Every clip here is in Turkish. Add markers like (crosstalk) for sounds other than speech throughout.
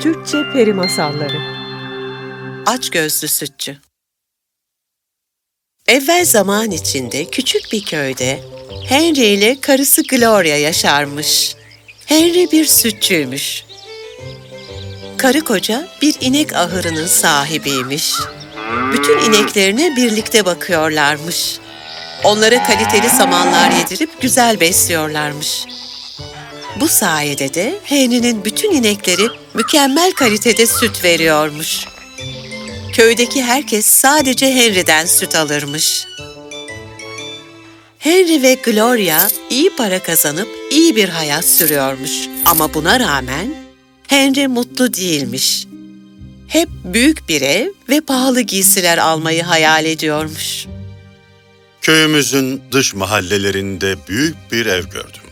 Türkçe Peri Masalları Açgözlü Sütçü Evvel zaman içinde küçük bir köyde Henry ile karısı Gloria yaşarmış. Henry bir sütçüymüş. Karı koca bir inek ahırının sahibiymiş. Bütün ineklerine birlikte bakıyorlarmış. Onlara kaliteli samanlar yedirip güzel besliyorlarmış. Bu sayede de Henry'nin bütün inekleri mükemmel kalitede süt veriyormuş. Köydeki herkes sadece Henry'den süt alırmış. Henry ve Gloria iyi para kazanıp iyi bir hayat sürüyormuş. Ama buna rağmen Henry mutlu değilmiş. Hep büyük bir ev ve pahalı giysiler almayı hayal ediyormuş. Köyümüzün dış mahallelerinde büyük bir ev gördüm.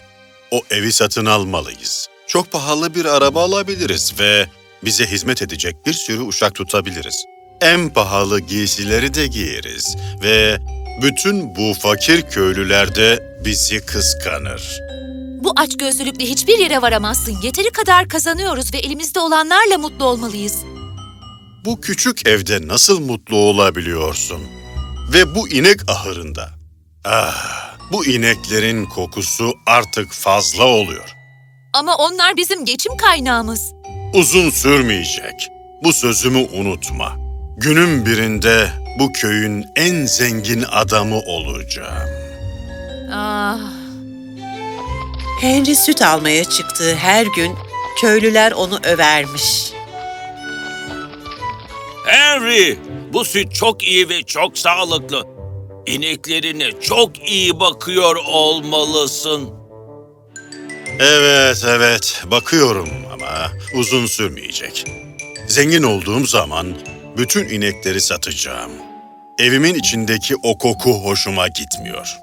O evi satın almalıyız. Çok pahalı bir araba alabiliriz ve bize hizmet edecek bir sürü uşak tutabiliriz. En pahalı giysileri de giyeriz ve bütün bu fakir köylüler de bizi kıskanır. Bu açgözlülükle hiçbir yere varamazsın. Yeteri kadar kazanıyoruz ve elimizde olanlarla mutlu olmalıyız. Bu küçük evde nasıl mutlu olabiliyorsun? Ve bu inek ahırında. Ah, bu ineklerin kokusu artık fazla oluyor. Ama onlar bizim geçim kaynağımız. Uzun sürmeyecek. Bu sözümü unutma. Günün birinde bu köyün en zengin adamı olacağım. Ah, Henry süt almaya çıktığı her gün köylüler onu övermiş. Henry, bu süt çok iyi ve çok sağlıklı. İneklerine çok iyi bakıyor olmalısın. Evet, evet. Bakıyorum ama uzun sürmeyecek. Zengin olduğum zaman bütün inekleri satacağım. Evimin içindeki o koku hoşuma gitmiyor.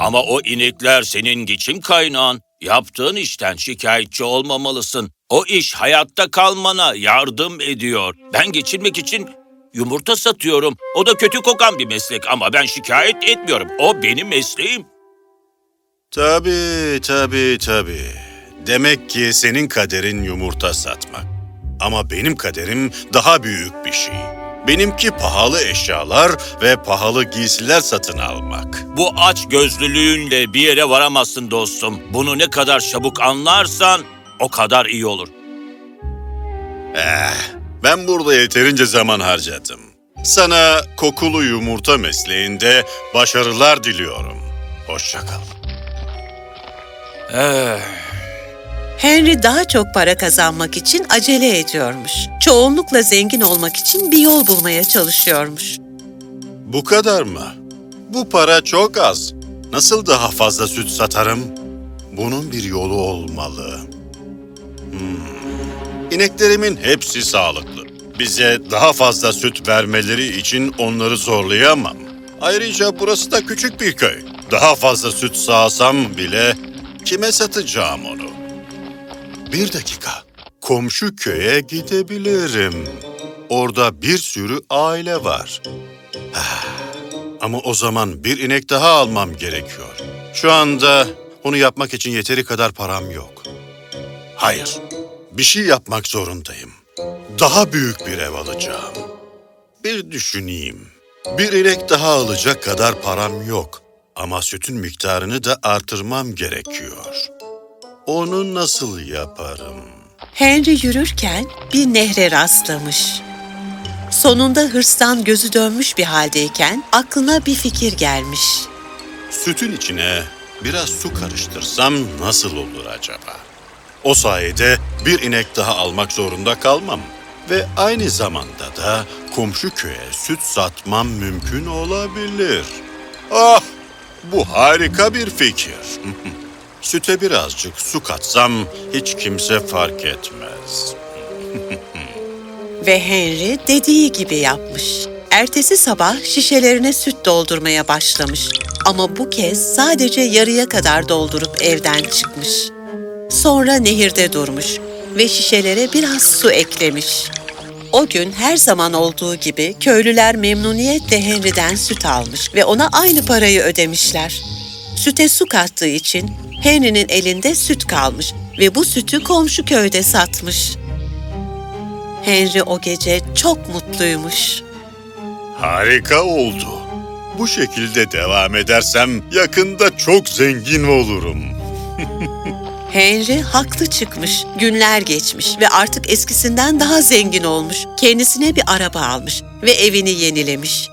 Ama o inekler senin geçim kaynağın. Yaptığın işten şikayetçi olmamalısın. O iş hayatta kalmana yardım ediyor. Ben geçinmek için yumurta satıyorum. O da kötü kokan bir meslek ama ben şikayet etmiyorum. O benim mesleğim. Tabii, tabii, tabii. Demek ki senin kaderin yumurta satmak. Ama benim kaderim daha büyük bir şey. Benimki pahalı eşyalar ve pahalı giysiler satın almak. Bu aç gözlülüğünle bir yere varamazsın dostum. Bunu ne kadar çabuk anlarsan o kadar iyi olur. Eh, ben burada yeterince zaman harcadım. Sana kokulu yumurta mesleğinde başarılar diliyorum. Hoşça kal. Eh, Henry daha çok para kazanmak için acele ediyormuş. Çoğunlukla zengin olmak için bir yol bulmaya çalışıyormuş. Bu kadar mı? Bu para çok az. Nasıl daha fazla süt satarım? Bunun bir yolu olmalı. İneklerimin hepsi sağlıklı. Bize daha fazla süt vermeleri için onları zorlayamam. Ayrıca burası da küçük bir köy. Daha fazla süt sağsam bile kime satacağım onu? Bir dakika. Komşu köye gidebilirim. Orada bir sürü aile var. Ama o zaman bir inek daha almam gerekiyor. Şu anda onu yapmak için yeteri kadar param yok. Hayır, bir şey yapmak zorundayım. Daha büyük bir ev alacağım. Bir düşüneyim. Bir inek daha alacak kadar param yok. Ama sütün miktarını da artırmam gerekiyor. Onu nasıl yaparım? Henry yürürken bir nehre rastlamış. Sonunda hırstan gözü dönmüş bir haldeyken aklına bir fikir gelmiş. Sütün içine biraz su karıştırsam nasıl olur acaba? O sayede bir inek daha almak zorunda kalmam. Ve aynı zamanda da komşu köye süt satmam mümkün olabilir. Ah! Bu harika bir fikir. (laughs) Süte birazcık su katsam hiç kimse fark etmez. Ve Henry dediği gibi yapmış. Ertesi sabah şişelerine süt doldurmaya başlamış. Ama bu kez sadece yarıya kadar doldurup evden çıkmış. Sonra nehirde durmuş ve şişelere biraz su eklemiş. O gün her zaman olduğu gibi köylüler memnuniyetle Henry'den süt almış ve ona aynı parayı ödemişler. Süte su kattığı için Henry'nin elinde süt kalmış ve bu sütü komşu köyde satmış. Henry o gece çok mutluymuş. Harika oldu. Bu şekilde devam edersem yakında çok zengin olurum. (laughs) Henry haklı çıkmış. Günler geçmiş ve artık eskisinden daha zengin olmuş. Kendisine bir araba almış ve evini yenilemiş.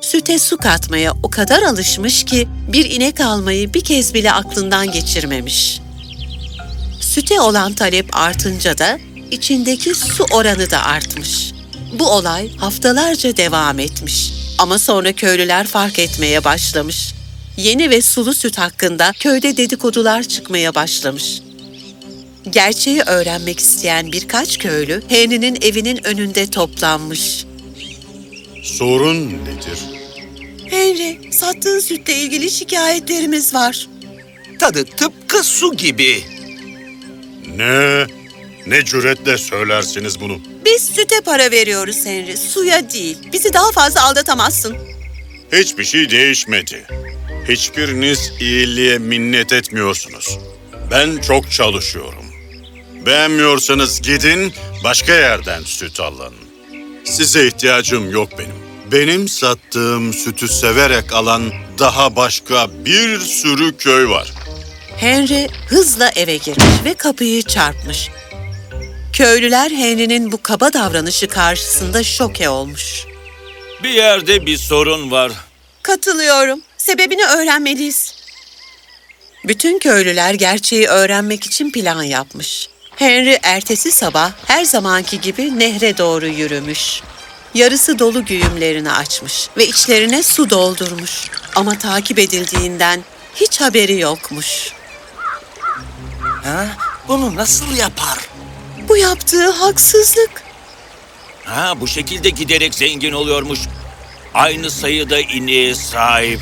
Süte su katmaya o kadar alışmış ki bir inek almayı bir kez bile aklından geçirmemiş. Süte olan talep artınca da içindeki su oranı da artmış. Bu olay haftalarca devam etmiş. Ama sonra köylüler fark etmeye başlamış. Yeni ve sulu süt hakkında köyde dedikodular çıkmaya başlamış. Gerçeği öğrenmek isteyen birkaç köylü Henry'nin evinin önünde toplanmış. Sorun nedir? Henry, sattığın sütle ilgili şikayetlerimiz var. Tadı tıpkı su gibi. Ne? Ne cüretle söylersiniz bunu? Biz süte para veriyoruz Henry, suya değil. Bizi daha fazla aldatamazsın. Hiçbir şey değişmedi. Hiçbiriniz iyiliğe minnet etmiyorsunuz. Ben çok çalışıyorum. Beğenmiyorsanız gidin başka yerden süt alın. Size ihtiyacım yok benim. Benim sattığım sütü severek alan daha başka bir sürü köy var. Henry hızla eve girmiş ve kapıyı çarpmış. Köylüler Henry'nin bu kaba davranışı karşısında şoke olmuş. Bir yerde bir sorun var. Katılıyorum. Sebebini öğrenmeliyiz. Bütün köylüler gerçeği öğrenmek için plan yapmış. Henry ertesi sabah her zamanki gibi nehre doğru yürümüş. Yarısı dolu güğümlerini açmış ve içlerine su doldurmuş. Ama takip edildiğinden hiç haberi yokmuş. Ha? Bunu nasıl yapar? Bu yaptığı haksızlık. Ha bu şekilde giderek zengin oluyormuş. Aynı sayıda ineğe sahip.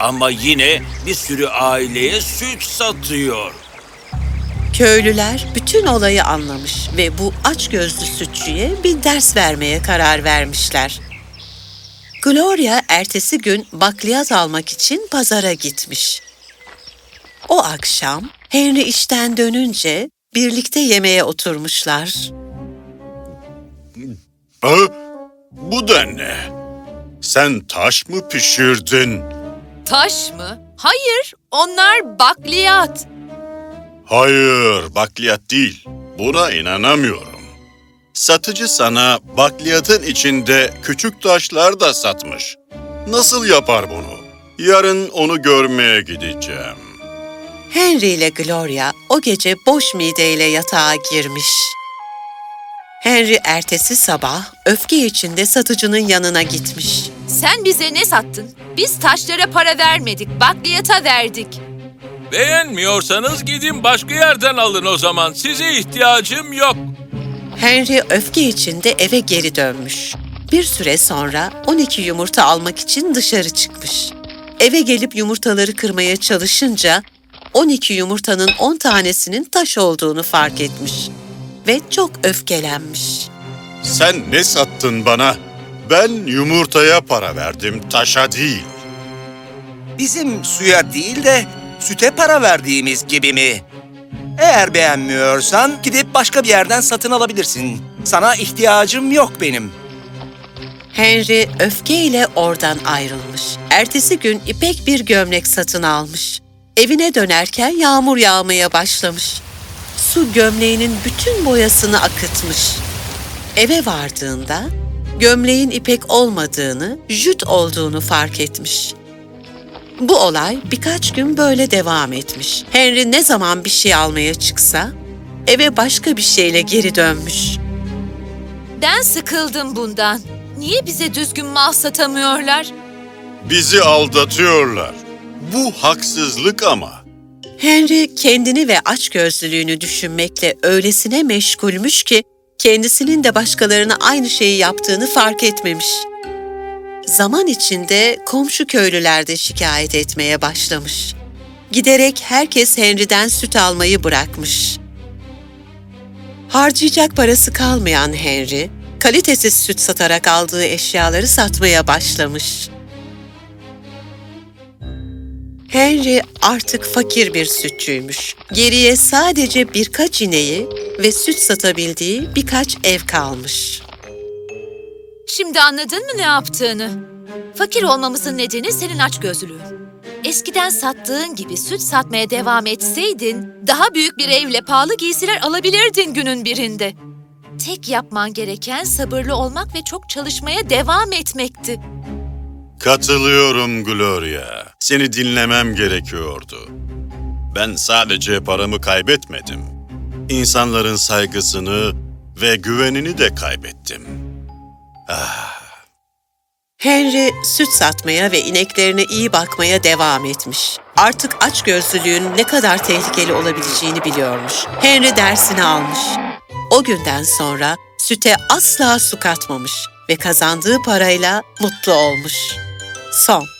Ama yine bir sürü aileye süt satıyor. Köylüler bütün olayı anlamış ve bu açgözlü sütçüye bir ders vermeye karar vermişler. Gloria ertesi gün bakliyat almak için pazara gitmiş. O akşam Henry işten dönünce birlikte yemeğe oturmuşlar. Ha? Bu da ne? Sen taş mı pişirdin? Taş mı? Hayır, onlar bakliyat. Hayır, bakliyat değil. Buna inanamıyorum. Satıcı sana bakliyatın içinde küçük taşlar da satmış. Nasıl yapar bunu? Yarın onu görmeye gideceğim. Henry ile Gloria o gece boş mideyle yatağa girmiş. Henry ertesi sabah öfke içinde satıcının yanına gitmiş. Sen bize ne sattın? Biz taşlara para vermedik, bakliyata verdik. Beğenmiyorsanız gidin başka yerden alın o zaman. Size ihtiyacım yok. Henry öfke içinde eve geri dönmüş. Bir süre sonra 12 yumurta almak için dışarı çıkmış. Eve gelip yumurtaları kırmaya çalışınca 12 yumurtanın 10 tanesinin taş olduğunu fark etmiş ve çok öfkelenmiş. Sen ne sattın bana? Ben yumurtaya para verdim, taşa değil. Bizim suya değil de süte para verdiğimiz gibi mi? Eğer beğenmiyorsan gidip başka bir yerden satın alabilirsin. Sana ihtiyacım yok benim. Henry öfkeyle oradan ayrılmış. Ertesi gün ipek bir gömlek satın almış. Evine dönerken yağmur yağmaya başlamış. Su gömleğinin bütün boyasını akıtmış. Eve vardığında gömleğin ipek olmadığını, jüt olduğunu fark etmiş. Bu olay birkaç gün böyle devam etmiş. Henry ne zaman bir şey almaya çıksa eve başka bir şeyle geri dönmüş. Ben sıkıldım bundan. Niye bize düzgün mal satamıyorlar? Bizi aldatıyorlar. Bu haksızlık ama. Henry kendini ve açgözlülüğünü düşünmekle öylesine meşgulmüş ki kendisinin de başkalarına aynı şeyi yaptığını fark etmemiş. Zaman içinde komşu köylüler de şikayet etmeye başlamış. Giderek herkes Henry'den süt almayı bırakmış. Harcayacak parası kalmayan Henry, kalitesiz süt satarak aldığı eşyaları satmaya başlamış. Henry artık fakir bir sütçüymüş. Geriye sadece birkaç ineği ve süt satabildiği birkaç ev kalmış. Şimdi anladın mı ne yaptığını? Fakir olmamızın nedeni senin açgözlülüğün. Eskiden sattığın gibi süt satmaya devam etseydin, daha büyük bir evle pahalı giysiler alabilirdin günün birinde. Tek yapman gereken sabırlı olmak ve çok çalışmaya devam etmekti. Katılıyorum Gloria. Seni dinlemem gerekiyordu. Ben sadece paramı kaybetmedim. İnsanların saygısını ve güvenini de kaybettim. Henry süt satmaya ve ineklerine iyi bakmaya devam etmiş. Artık açgözlülüğün ne kadar tehlikeli olabileceğini biliyormuş. Henry dersini almış. O günden sonra süte asla su katmamış ve kazandığı parayla mutlu olmuş. Son